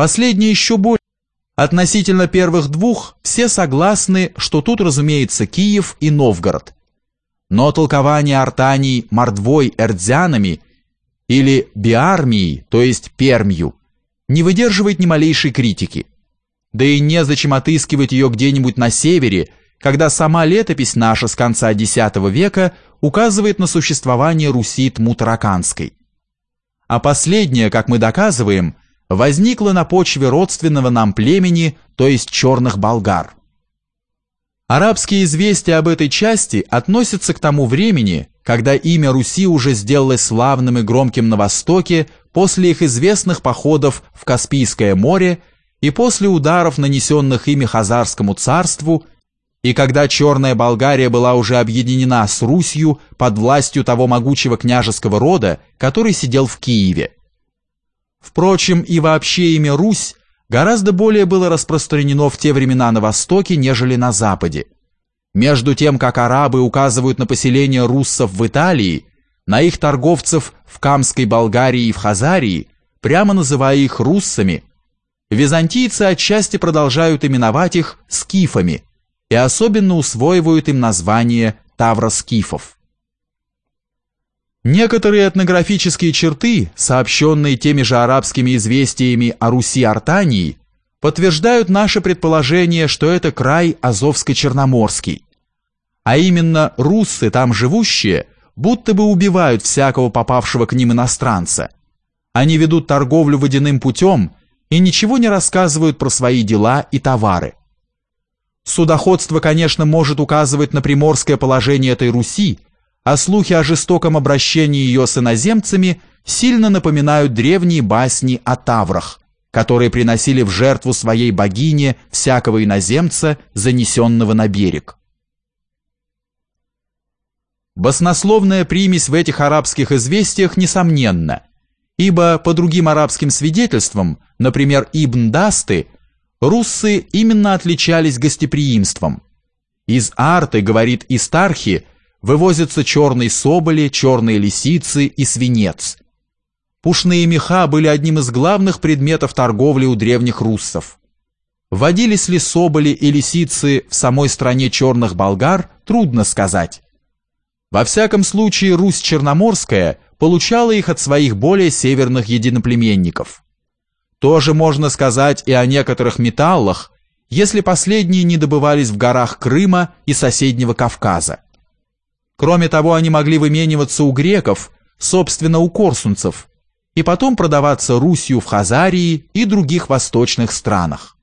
Последние еще больше. Относительно первых двух все согласны, что тут, разумеется, Киев и Новгород. Но толкование Артании мордвой эрдзянами или биармией, то есть Пермью, не выдерживает ни малейшей критики. Да и незачем отыскивать ее где-нибудь на севере, когда сама летопись наша с конца X века указывает на существование Руси Тмутараканской. А последняя, как мы доказываем, возникла на почве родственного нам племени, то есть черных болгар. Арабские известия об этой части относятся к тому времени, когда имя Руси уже сделалось славным и громким на Востоке после их известных походов в Каспийское море и после ударов, нанесенных ими Хазарскому царству, и когда Черная Болгария была уже объединена с Русью под властью того могучего княжеского рода, который сидел в Киеве. Впрочем, и вообще имя Русь гораздо более было распространено в те времена на Востоке, нежели на Западе. Между тем, как арабы указывают на поселение руссов в Италии, на их торговцев в Камской Болгарии и в Хазарии, прямо называя их руссами, византийцы отчасти продолжают именовать их скифами и особенно усвоивают им название тавроскифов. Некоторые этнографические черты, сообщенные теми же арабскими известиями о Руси-Артании, подтверждают наше предположение, что это край Азовско-Черноморский. А именно руссы, там живущие, будто бы убивают всякого попавшего к ним иностранца. Они ведут торговлю водяным путем и ничего не рассказывают про свои дела и товары. Судоходство, конечно, может указывать на приморское положение этой Руси, а слухи о жестоком обращении ее с иноземцами сильно напоминают древние басни о таврах, которые приносили в жертву своей богине всякого иноземца, занесенного на берег. Баснословная примесь в этих арабских известиях несомненна, ибо по другим арабским свидетельствам, например, Ибн Дасты, руссы именно отличались гостеприимством. Из Арты, говорит Истархи, вывозятся черные соболи, черные лисицы и свинец. Пушные меха были одним из главных предметов торговли у древних руссов. Водились ли соболи и лисицы в самой стране черных болгар, трудно сказать. Во всяком случае, Русь Черноморская получала их от своих более северных единоплеменников. Тоже можно сказать и о некоторых металлах, если последние не добывались в горах Крыма и соседнего Кавказа. Кроме того, они могли вымениваться у греков, собственно у корсунцев, и потом продаваться Русью в Хазарии и других восточных странах.